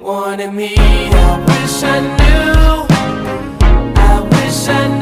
wanted me. I wish I knew. I wish I knew